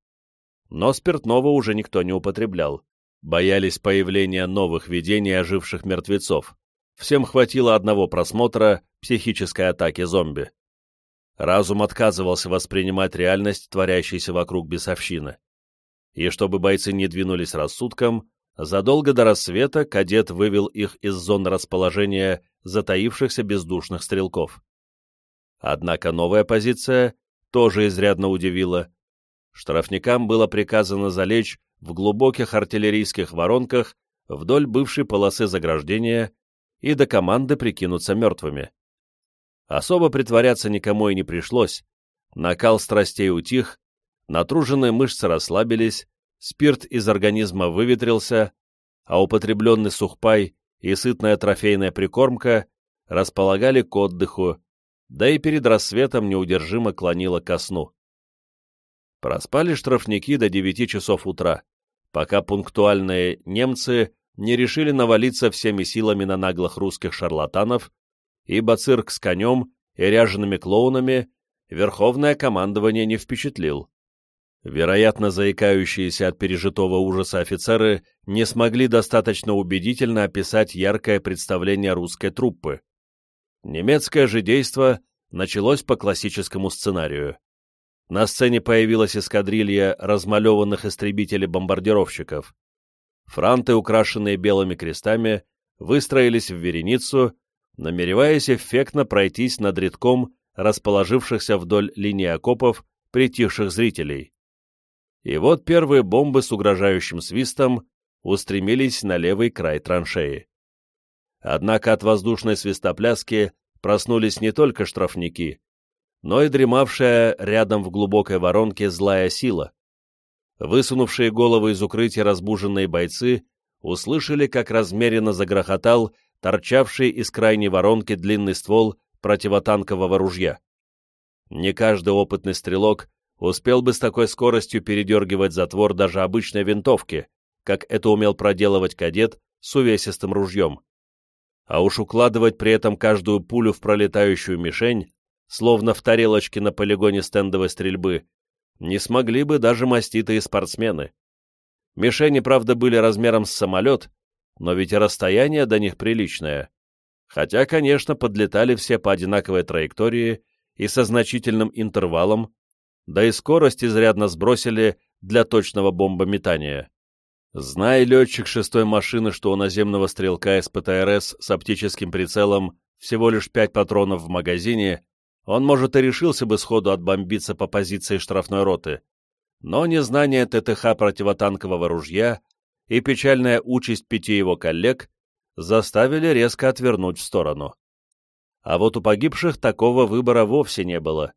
Но спиртного уже никто не употреблял. Боялись появления новых видений оживших мертвецов. Всем хватило одного просмотра психической атаки зомби. Разум отказывался воспринимать реальность, творящейся вокруг бесовщины. И чтобы бойцы не двинулись рассудком, задолго до рассвета кадет вывел их из зон расположения затаившихся бездушных стрелков. Однако новая позиция тоже изрядно удивила. Штрафникам было приказано залечь в глубоких артиллерийских воронках вдоль бывшей полосы заграждения и до команды прикинуться мертвыми. Особо притворяться никому и не пришлось, накал страстей утих, натруженные мышцы расслабились, спирт из организма выветрился, а употребленный сухпай и сытная трофейная прикормка располагали к отдыху, да и перед рассветом неудержимо клонило ко сну. Проспали штрафники до девяти часов утра, пока пунктуальные немцы не решили навалиться всеми силами на наглых русских шарлатанов, ибо цирк с конем и ряжеными клоунами верховное командование не впечатлил. Вероятно, заикающиеся от пережитого ужаса офицеры не смогли достаточно убедительно описать яркое представление русской труппы. Немецкое же действо началось по классическому сценарию. На сцене появилась эскадрилья размалеванных истребителей-бомбардировщиков. Франты, украшенные белыми крестами, выстроились в вереницу, намереваясь эффектно пройтись над рядком расположившихся вдоль линии окопов притихших зрителей. И вот первые бомбы с угрожающим свистом устремились на левый край траншеи. Однако от воздушной свистопляски проснулись не только штрафники, но и дремавшая рядом в глубокой воронке злая сила. Высунувшие головы из укрытия разбуженные бойцы услышали, как размеренно загрохотал торчавший из крайней воронки длинный ствол противотанкового ружья. Не каждый опытный стрелок успел бы с такой скоростью передергивать затвор даже обычной винтовки, как это умел проделывать кадет с увесистым ружьем а уж укладывать при этом каждую пулю в пролетающую мишень, словно в тарелочке на полигоне стендовой стрельбы, не смогли бы даже маститые спортсмены. Мишени, правда, были размером с самолет, но ведь расстояние до них приличное. Хотя, конечно, подлетали все по одинаковой траектории и со значительным интервалом, да и скорость изрядно сбросили для точного бомбометания. Зная летчик шестой машины, что у наземного стрелка из ПТРС с оптическим прицелом всего лишь пять патронов в магазине, он, может, и решился бы сходу отбомбиться по позиции штрафной роты. Но незнание ТТХ противотанкового ружья и печальная участь пяти его коллег заставили резко отвернуть в сторону. А вот у погибших такого выбора вовсе не было.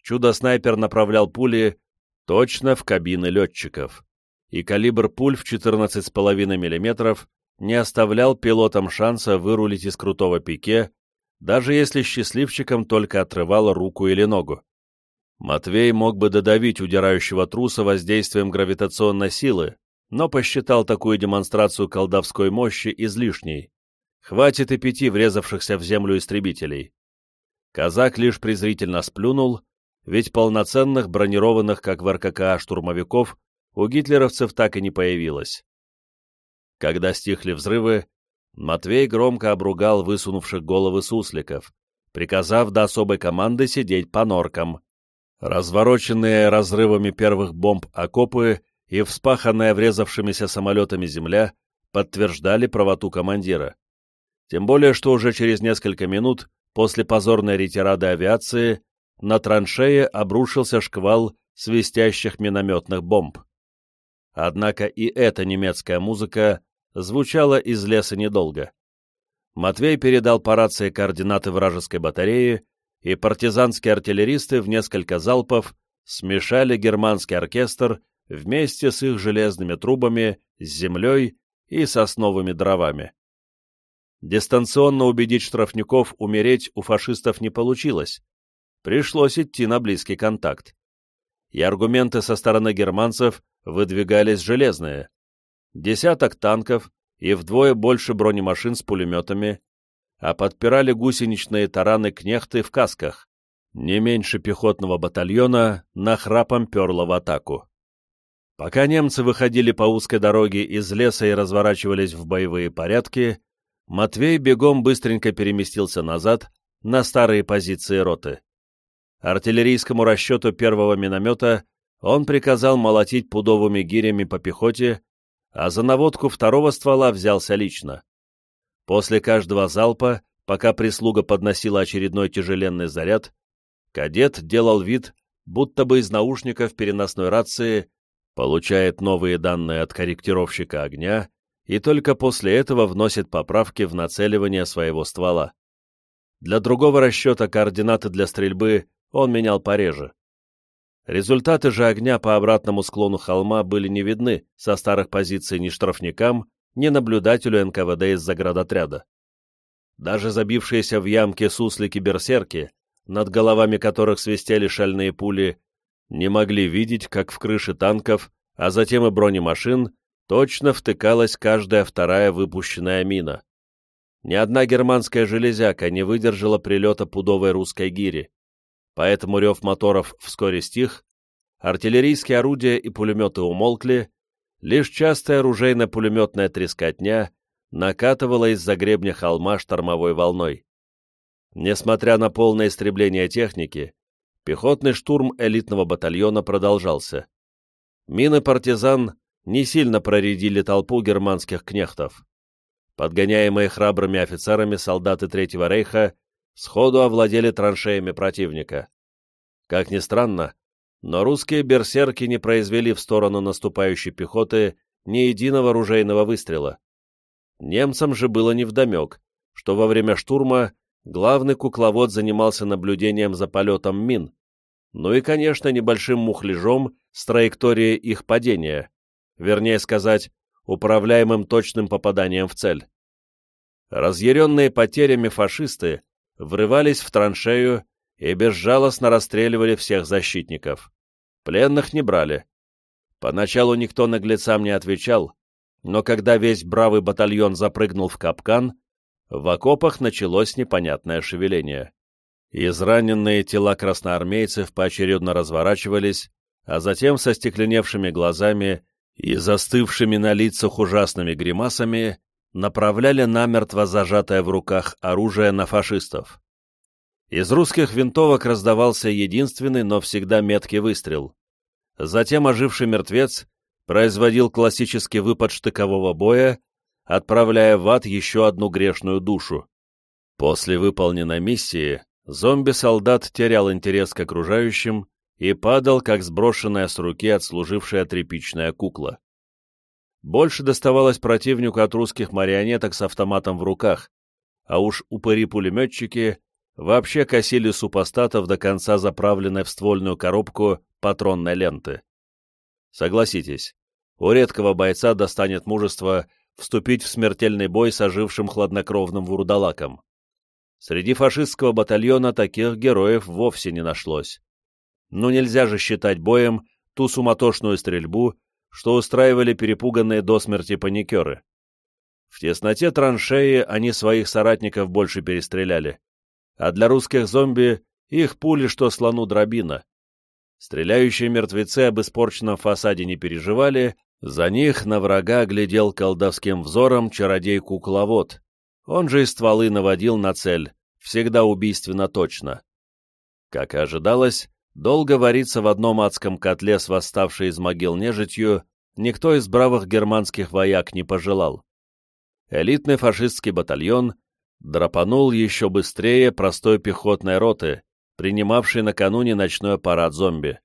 Чудо-снайпер направлял пули точно в кабины летчиков и калибр пуль в 14,5 мм не оставлял пилотам шанса вырулить из крутого пике, даже если счастливчикам только отрывало руку или ногу. Матвей мог бы додавить удирающего труса воздействием гравитационной силы, но посчитал такую демонстрацию колдовской мощи излишней. Хватит и пяти врезавшихся в землю истребителей. Казак лишь презрительно сплюнул, ведь полноценных бронированных, как в РККА, штурмовиков у гитлеровцев так и не появилось. Когда стихли взрывы, Матвей громко обругал высунувших головы сусликов, приказав до особой команды сидеть по норкам. Развороченные разрывами первых бомб окопы и вспаханная врезавшимися самолетами земля подтверждали правоту командира. Тем более, что уже через несколько минут после позорной ретирады авиации на траншее обрушился шквал свистящих минометных бомб. Однако и эта немецкая музыка звучала из леса недолго. Матвей передал по рации координаты вражеской батареи, и партизанские артиллеристы в несколько залпов смешали германский оркестр вместе с их железными трубами, с землей и сосновыми дровами. Дистанционно убедить штрафников умереть у фашистов не получилось. Пришлось идти на близкий контакт. И аргументы со стороны германцев выдвигались железные. Десяток танков и вдвое больше бронемашин с пулеметами, а подпирали гусеничные тараны кнехты в касках. Не меньше пехотного батальона нахрапом перло в атаку. Пока немцы выходили по узкой дороге из леса и разворачивались в боевые порядки, Матвей бегом быстренько переместился назад на старые позиции роты. Артиллерийскому расчету первого миномета он приказал молотить пудовыми гирями по пехоте, а за наводку второго ствола взялся лично. После каждого залпа, пока прислуга подносила очередной тяжеленный заряд, кадет делал вид, будто бы из наушников переносной рации получает новые данные от корректировщика огня и только после этого вносит поправки в нацеливание своего ствола. Для другого расчета координаты для стрельбы он менял пореже. Результаты же огня по обратному склону холма были не видны со старых позиций ни штрафникам, ни наблюдателю НКВД из заградотряда. Даже забившиеся в ямке суслики-берсерки, над головами которых свистели шальные пули, не могли видеть, как в крыше танков, а затем и бронемашин, точно втыкалась каждая вторая выпущенная мина. Ни одна германская железяка не выдержала прилета пудовой русской гири, поэтому рев моторов вскоре стих, артиллерийские орудия и пулеметы умолкли, лишь частая оружейно-пулеметная трескотня накатывала из-за гребня холма штормовой волной. Несмотря на полное истребление техники, пехотный штурм элитного батальона продолжался. Мины партизан не сильно проредили толпу германских кнехтов. Подгоняемые храбрыми офицерами солдаты Третьего рейха сходу овладели траншеями противника. Как ни странно, но русские берсерки не произвели в сторону наступающей пехоты ни единого оружейного выстрела. Немцам же было невдомек, что во время штурма главный кукловод занимался наблюдением за полетом мин, ну и, конечно, небольшим мухляжом с траекторией их падения, вернее сказать, управляемым точным попаданием в цель. Разъяренные потерями фашисты врывались в траншею и безжалостно расстреливали всех защитников. Пленных не брали. Поначалу никто наглецам не отвечал, но когда весь бравый батальон запрыгнул в капкан, в окопах началось непонятное шевеление. Израненные тела красноармейцев поочередно разворачивались, а затем со стекленевшими глазами и застывшими на лицах ужасными гримасами направляли намертво зажатое в руках оружие на фашистов. Из русских винтовок раздавался единственный, но всегда меткий выстрел. Затем оживший мертвец производил классический выпад штыкового боя, отправляя в ад еще одну грешную душу. После выполненной миссии зомби-солдат терял интерес к окружающим и падал, как сброшенная с руки отслужившая тряпичная кукла. Больше доставалось противнику от русских марионеток с автоматом в руках, а уж упыри-пулеметчики вообще косили супостатов до конца заправленной в ствольную коробку патронной ленты. Согласитесь, у редкого бойца достанет мужество вступить в смертельный бой с ожившим хладнокровным вурдалаком. Среди фашистского батальона таких героев вовсе не нашлось. Но нельзя же считать боем ту суматошную стрельбу, что устраивали перепуганные до смерти паникеры. В тесноте траншеи они своих соратников больше перестреляли, а для русских зомби их пули, что слону дробина. Стреляющие мертвецы об испорченном фасаде не переживали, за них на врага глядел колдовским взором чародей-кукловод. Он же и стволы наводил на цель, всегда убийственно точно. Как и ожидалось, Долго вариться в одном адском котле с восставшей из могил нежитью никто из бравых германских вояк не пожелал. Элитный фашистский батальон драпанул еще быстрее простой пехотной роты, принимавшей накануне ночной парад зомби.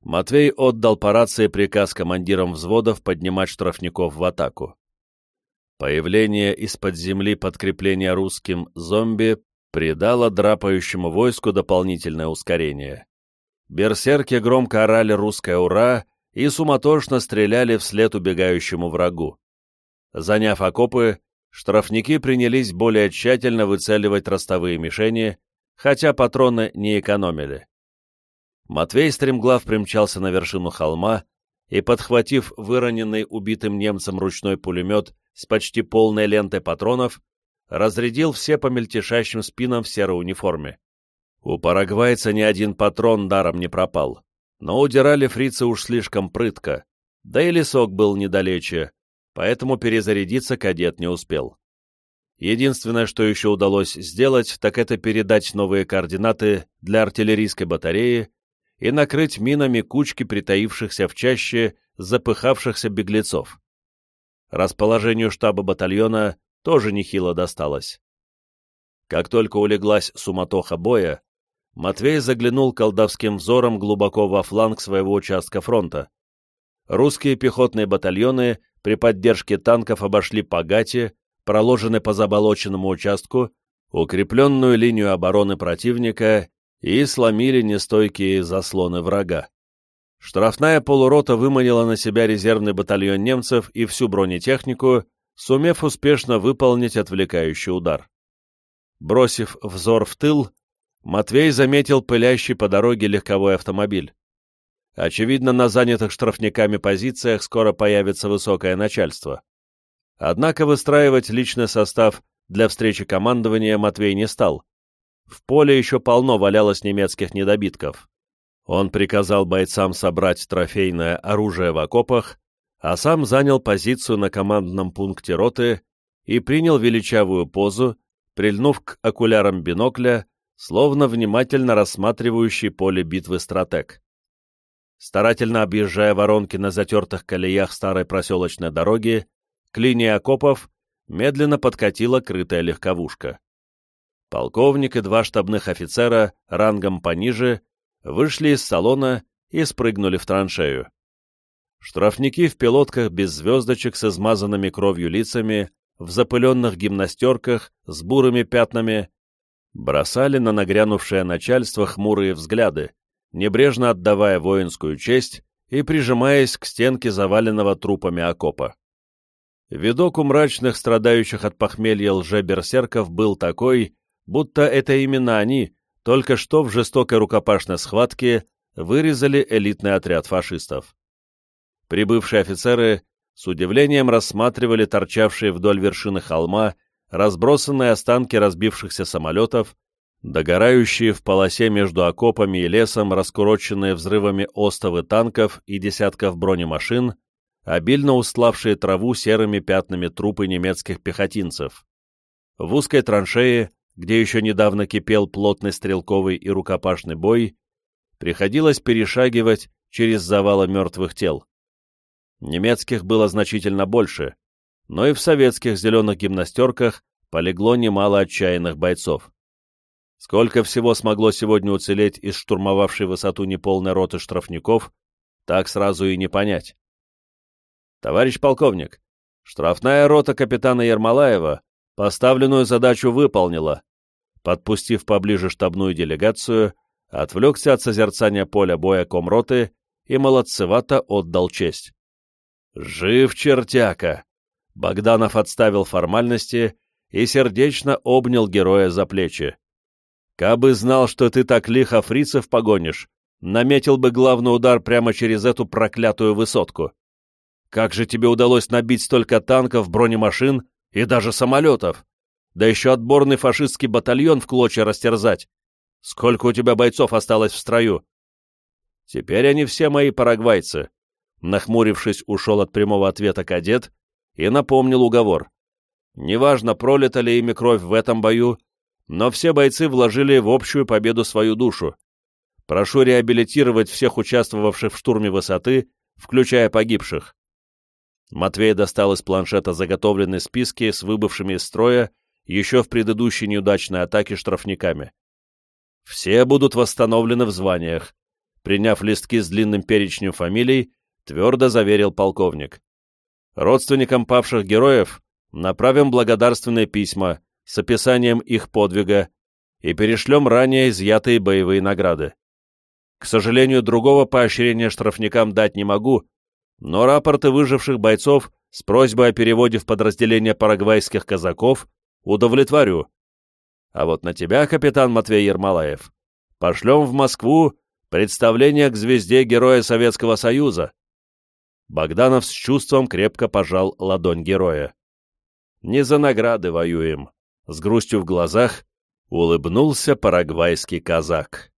Матвей отдал по рации приказ командирам взводов поднимать штрафников в атаку. Появление из-под земли подкрепления русским зомби придало драпающему войску дополнительное ускорение. Берсерки громко орали русское «Ура!» и суматошно стреляли вслед убегающему врагу. Заняв окопы, штрафники принялись более тщательно выцеливать ростовые мишени, хотя патроны не экономили. Матвей стремглав примчался на вершину холма и, подхватив выроненный убитым немцем ручной пулемет с почти полной лентой патронов, разрядил все по мельтешащим спинам в серой униформе. У парагвайца ни один патрон даром не пропал, но удирали фрицы уж слишком прытко, да и лесок был недалече, поэтому перезарядиться кадет не успел. Единственное, что еще удалось сделать, так это передать новые координаты для артиллерийской батареи и накрыть минами кучки притаившихся в чаще запыхавшихся беглецов. Расположению штаба батальона тоже нехило досталось. Как только улеглась суматоха боя, Матвей заглянул колдовским взором глубоко во фланг своего участка фронта. Русские пехотные батальоны при поддержке танков обошли Пагати, проложены по заболоченному участку, укрепленную линию обороны противника и сломили нестойкие заслоны врага. Штрафная полурота выманила на себя резервный батальон немцев и всю бронетехнику, сумев успешно выполнить отвлекающий удар. Бросив взор в тыл, Матвей заметил пылящий по дороге легковой автомобиль. Очевидно, на занятых штрафниками позициях скоро появится высокое начальство. Однако выстраивать личный состав для встречи командования Матвей не стал. В поле еще полно валялось немецких недобитков. Он приказал бойцам собрать трофейное оружие в окопах, а сам занял позицию на командном пункте роты и принял величавую позу, прильнув к окулярам бинокля, словно внимательно рассматривающий поле битвы стратег. Старательно объезжая воронки на затертых колеях старой проселочной дороги, к линии окопов медленно подкатила крытая легковушка. Полковник и два штабных офицера, рангом пониже, вышли из салона и спрыгнули в траншею. Штрафники в пилотках без звездочек с измазанными кровью лицами, в запыленных гимнастерках с бурыми пятнами, бросали на нагрянувшее начальство хмурые взгляды, небрежно отдавая воинскую честь и прижимаясь к стенке заваленного трупами окопа. Видок у мрачных, страдающих от похмелья лже-берсерков был такой, будто это именно они только что в жестокой рукопашной схватке вырезали элитный отряд фашистов. Прибывшие офицеры с удивлением рассматривали торчавшие вдоль вершины холма разбросанные останки разбившихся самолетов, догорающие в полосе между окопами и лесом раскуроченные взрывами остовы танков и десятков бронемашин, обильно устлавшие траву серыми пятнами трупы немецких пехотинцев. В узкой траншее, где еще недавно кипел плотный стрелковый и рукопашный бой, приходилось перешагивать через завалы мертвых тел. Немецких было значительно больше, но и в советских зеленых гимнастерках полегло немало отчаянных бойцов. Сколько всего смогло сегодня уцелеть из штурмовавшей высоту неполной роты штрафников, так сразу и не понять. Товарищ полковник, штрафная рота капитана Ермолаева поставленную задачу выполнила. Подпустив поближе штабную делегацию, отвлекся от созерцания поля боя комроты и молодцевато отдал честь. «Жив чертяка!» Богданов отставил формальности и сердечно обнял героя за плечи. «Кабы знал, что ты так лихо фрицев погонишь, наметил бы главный удар прямо через эту проклятую высотку. Как же тебе удалось набить столько танков, бронемашин и даже самолетов? Да еще отборный фашистский батальон в клочья растерзать. Сколько у тебя бойцов осталось в строю?» «Теперь они все мои парагвайцы». Нахмурившись, ушел от прямого ответа кадет и напомнил уговор. Неважно, пролита ли ими кровь в этом бою, но все бойцы вложили в общую победу свою душу. Прошу реабилитировать всех участвовавших в штурме высоты, включая погибших. Матвей достал из планшета заготовленные списки с выбывшими из строя еще в предыдущей неудачной атаке штрафниками. Все будут восстановлены в званиях. Приняв листки с длинным перечнем фамилий, твердо заверил полковник. Родственникам павших героев направим благодарственные письма с описанием их подвига и перешлем ранее изъятые боевые награды. К сожалению, другого поощрения штрафникам дать не могу, но рапорты выживших бойцов с просьбой о переводе в подразделение парагвайских казаков удовлетворю. А вот на тебя, капитан Матвей Ермолаев, пошлем в Москву представление к звезде Героя Советского Союза. Богданов с чувством крепко пожал ладонь героя. Не за награды воюем. С грустью в глазах улыбнулся парагвайский казак.